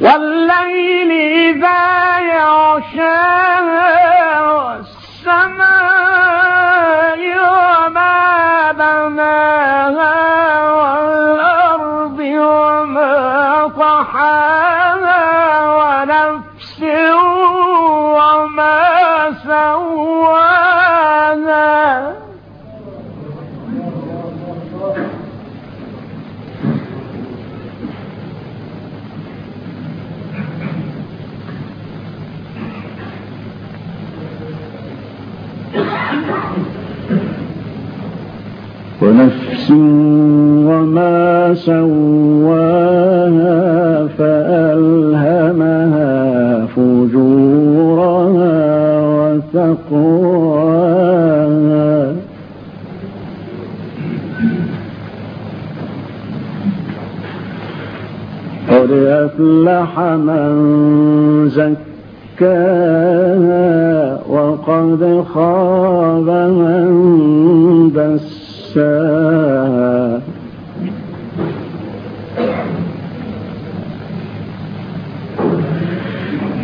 والليل إذا يغشاها والسماء وما بناها والأرض وما طحاها ونفس وما سواها ونفس وما سواها فألهمها فجورها وتقواها. قد أفلح من زكاها وقد خاب من دساها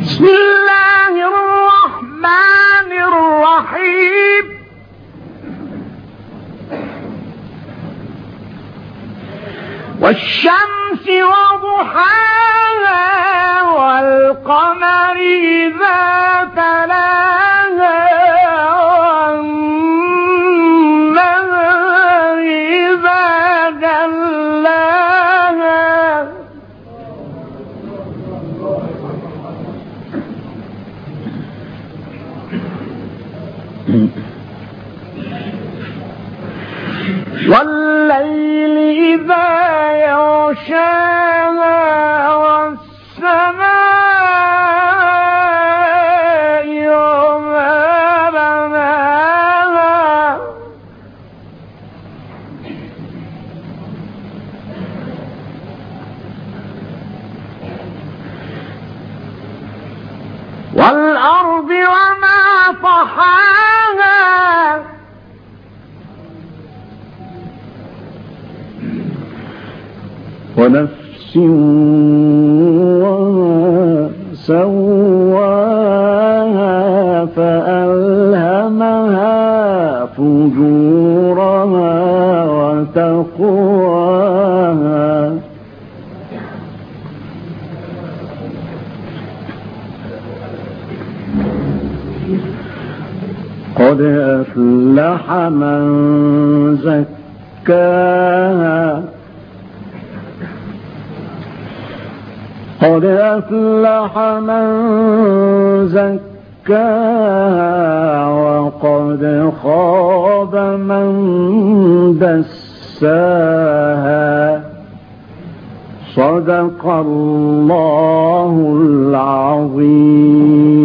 بسم الله الرحمن الرحيم. والشمس وضحاها والقمر إذا تلاها والليل إذا يغشاها والسماء وما بناها والأرض وما طحاها ونفس وما سواها فألهمها فجورها وتقواها. قد أفلح من زكاها قد أفلح من زكاها وقد خاب من دساها. صدق الله العظيم.